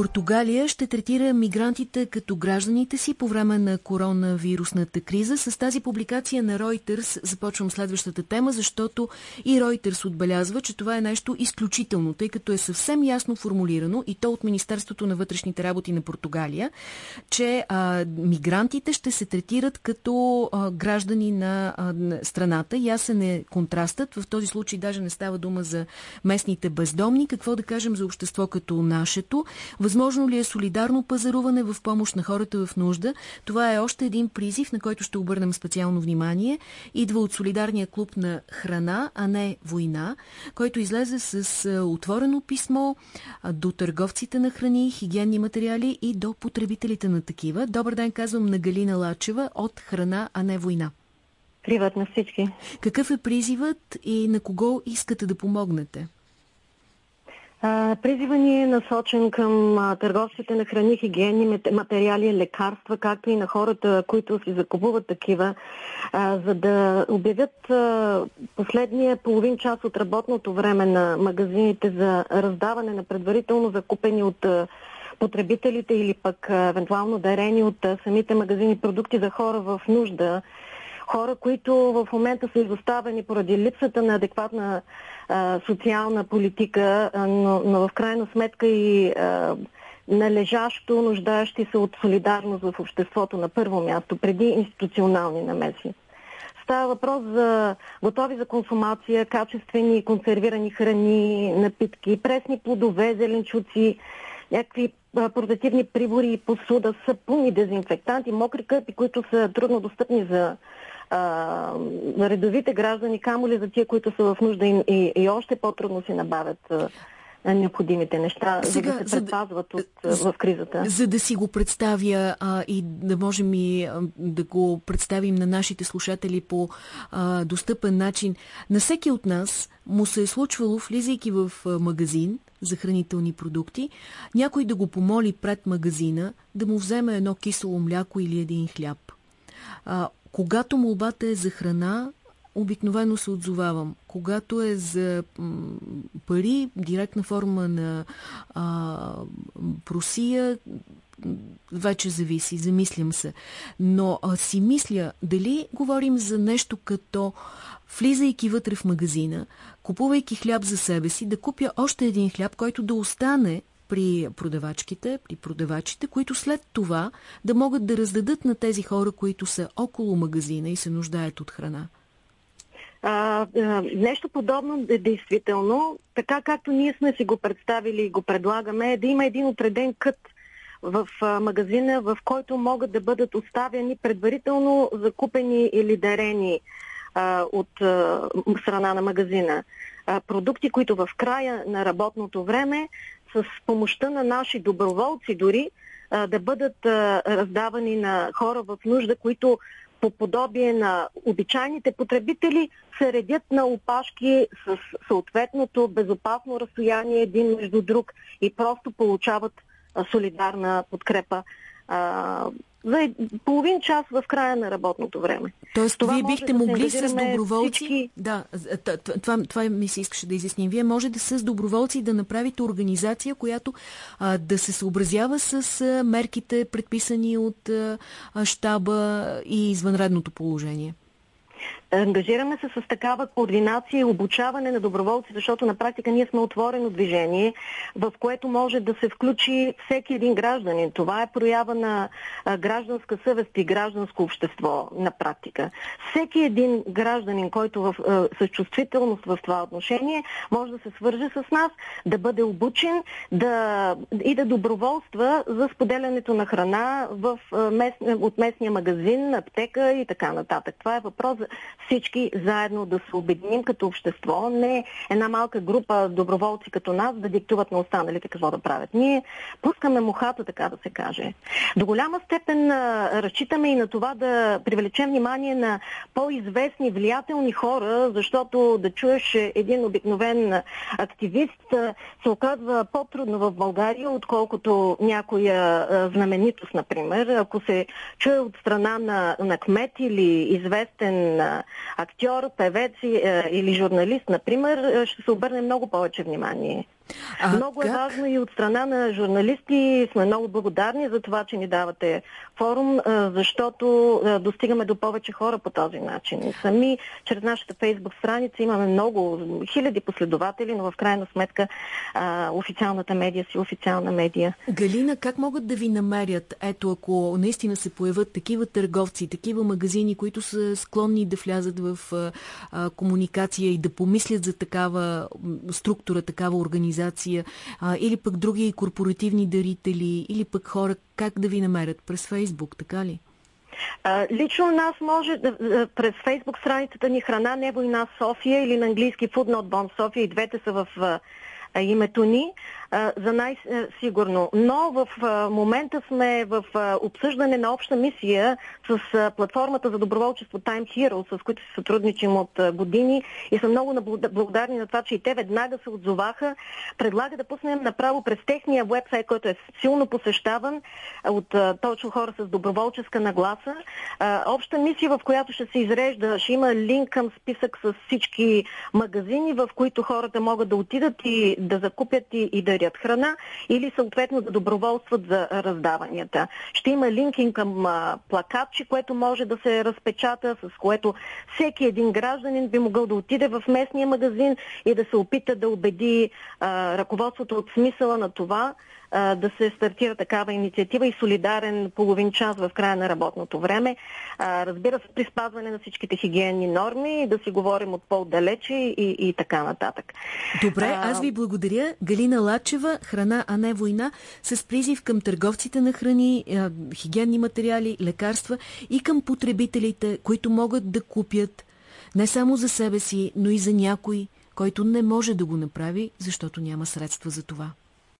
Португалия ще третира мигрантите като гражданите си по време на коронавирусната криза. С тази публикация на Reuters започвам следващата тема, защото и Reuters отбелязва, че това е нещо изключително, тъй като е съвсем ясно формулирано и то от Министерството на вътрешните работи на Португалия, че а, мигрантите ще се третират като а, граждани на, а, на страната. Ясен е контрастът. В този случай даже не става дума за местните бездомни. Какво да кажем за общество като нашето? Възможно ли е солидарно пазаруване в помощ на хората в нужда? Това е още един призив, на който ще обърнем специално внимание. Идва от солидарния клуб на храна, а не война, който излезе с отворено писмо до търговците на храни, хигиенни материали и до потребителите на такива. Добър ден, казвам на Галина Лачева от Храна, а не война. Приват на всички. Какъв е призивът и на кого искате да помогнете? Призива ни е насочен към търговците на храни, хигиени, материали, лекарства, както и на хората, които си закупуват такива, за да обявят последния половин час от работното време на магазините за раздаване на предварително закупени от потребителите или пък евентуално дарени от самите магазини продукти за хора в нужда. Хора, които в момента са изоставени поради липсата на адекватна социална политика, но, но в крайна сметка и а, належащо нуждаещи се от солидарност в обществото на първо място, преди институционални намеси. Става въпрос за готови за консумация, качествени консервирани храни, напитки, пресни плодове, зеленчуци, някакви портативни прибори и посуда, сапуни, дезинфектанти, мокри къпи, които са трудно достъпни за а, редовите граждани, камо ли за тия, които са в нужда и, и, и още по-трудно си набавят необходимите неща, Сега, за да се предпазват да, от, в кризата. За да си го представя а, и да можем и а, да го представим на нашите слушатели по а, достъпен начин, на всеки от нас му се е случвало, влизайки в магазин за хранителни продукти, някой да го помоли пред магазина да му вземе едно кисело мляко или един хляб. А, когато молбата е за храна, обикновено се отзовавам. Когато е за пари, директна форма на а, просия, вече зависи, замислям се. Но а, си мисля, дали говорим за нещо като влизайки вътре в магазина, купувайки хляб за себе си, да купя още един хляб, който да остане при продавачките, при продавачите, които след това да могат да раздадат на тези хора, които са около магазина и се нуждаят от храна? А, нещо подобно действително. Така както ние сме си го представили и го предлагаме, е да има един отреден кът в магазина, в който могат да бъдат оставяни предварително закупени или дарени а, от а, страна на магазина а, продукти, които в края на работното време с помощта на наши доброволци дори да бъдат раздавани на хора в нужда, които по подобие на обичайните потребители се редят на опашки с съответното безопасно разстояние един между друг и просто получават солидарна подкрепа за половин час в края на работното време. Тоест, това вие бихте да могли с доброволци... Всички... Да, това, това ми се искаше да изясним. Вие може да с доброволци да направите организация, която а, да се съобразява с а, мерките, предписани от а, щаба и извънредното положение. Ангажираме се с такава координация и обучаване на доброволци, защото на практика ние сме отворено движение, в което може да се включи всеки един гражданин. Това е проява на гражданска съвест и гражданско общество на практика. Всеки един гражданин, който в, с чувствителност в това отношение, може да се свърже с нас, да бъде обучен да, и да доброволства за споделянето на храна в, от местния магазин, аптека и така нататък. Това е въпрос за всички заедно да се обединим като общество, не една малка група доброволци като нас да диктуват на останалите какво да правят. Ние пускаме мухата, така да се каже. До голяма степен разчитаме и на това да привлечем внимание на по-известни, влиятелни хора, защото да чуеш един обикновен активист се оказва по-трудно в България, отколкото някоя знаменитост, например. Ако се чуе от страна на, на кмет или известен актьор, певец е, или журналист, например, е, ще се обърне много повече внимание. А, много е как? е важно и от страна на журналисти. Сме много благодарни за това, че ни давате форум, защото достигаме до повече хора по този начин. Сами, чрез нашата фейсбук страница имаме много, хиляди последователи, но в крайна сметка официалната медия си официална медия. Галина, как могат да ви намерят? Ето, ако наистина се появят такива търговци, такива магазини, които са склонни да влязат в а, комуникация и да помислят за такава структура, такава организация, а, или пък други корпоративни дарители, или пък хора, как да ви намерят? През Фейсбук, така ли? Лично нас може да, през Фейсбук страницата ни Храна, Небо и нас София или на английски Food Not Bomb София и двете са в а, името ни за най-сигурно. Но в момента сме в обсъждане на обща мисия с платформата за доброволчество Time Hero, с които се сътрудничим от години и съм много благодарни на това, че и те веднага се отзоваха. Предлага да пуснем направо през техния вебсайт, който е силно посещаван от точно хора с доброволческа нагласа. Обща мисия, в която ще се изрежда, ще има линк към списък с всички магазини, в които хората могат да отидат и да закупят и, и да дарят храна или съответно да доброволстват за раздаванията. Ще има линкинг към плакатче, което може да се разпечата, с което всеки един гражданин би могъл да отиде в местния магазин и да се опита да убеди ръководството от смисъла на това, да се стартира такава инициатива и солидарен половин час в края на работното време. Разбира се, при спазване на всичките хигиенни норми, да си говорим от по-далече и, и така нататък. Добре, аз ви благодаря. Галина Лачева, Храна, а не война, с призив към търговците на храни, хигиенни материали, лекарства и към потребителите, които могат да купят не само за себе си, но и за някой, който не може да го направи, защото няма средства за това.